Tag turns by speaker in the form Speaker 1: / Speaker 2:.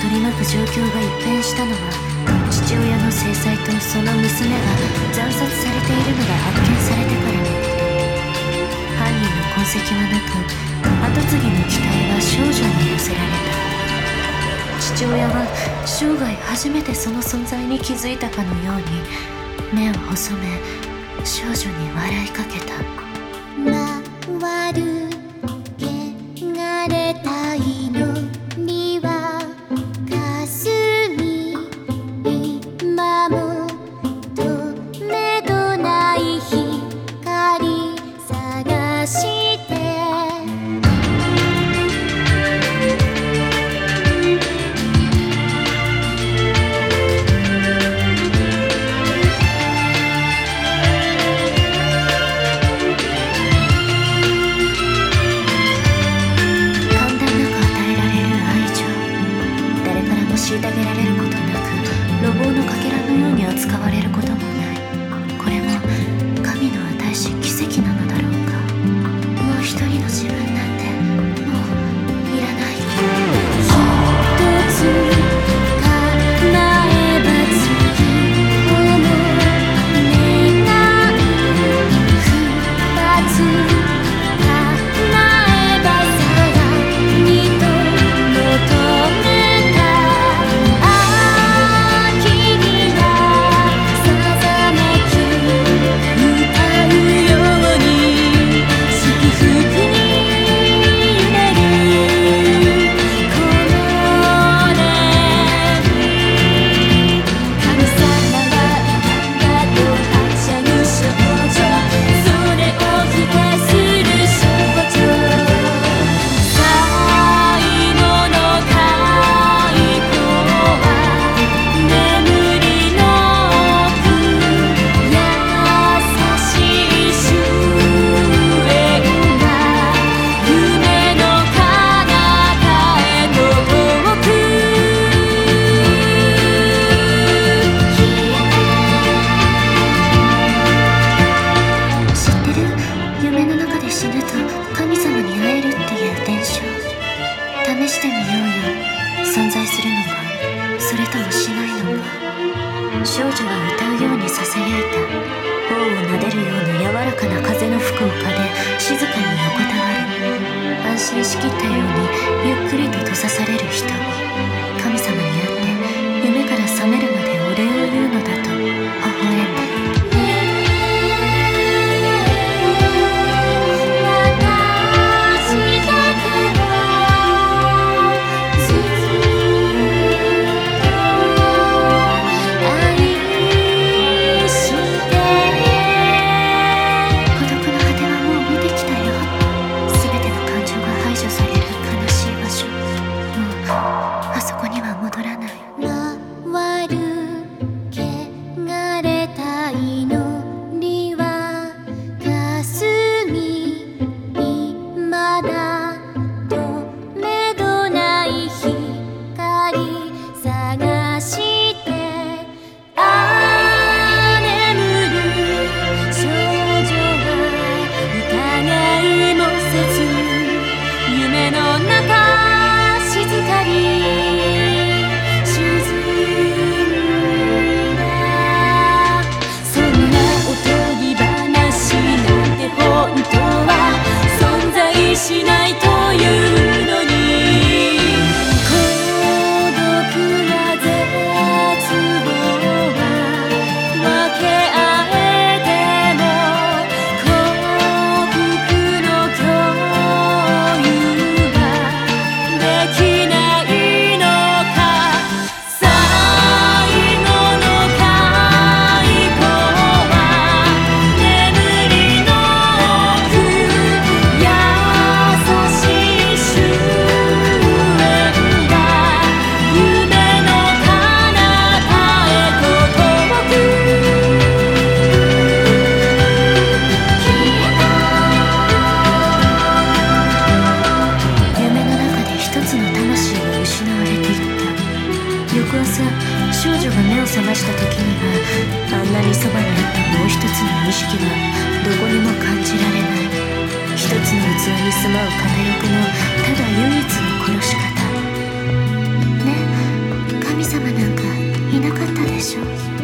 Speaker 1: 取り巻く状況が一変したのは父親の制裁とその娘が惨殺されてい。るのが発見されてからのこと犯人の痕跡はなく後継ぎの期待は少女に寄せられた父親は生涯初めてその存在に気づいたかのように目を細め少女に笑いかけた
Speaker 2: 回るして
Speaker 1: ともしない
Speaker 2: の
Speaker 1: か。少女が歌うようにささやいた頬を撫でるような柔らかな風の吹く丘で静かに横たわる。安心しきったようにゆっくりと閉ざされる瞳覚ま
Speaker 2: し
Speaker 1: た時にはあんなにそばにあったもう一つの意識はどこにも感じられない。一つの器に住まう片翼のただ唯一の殺し方。ね。神様なんかいなかったでしょ。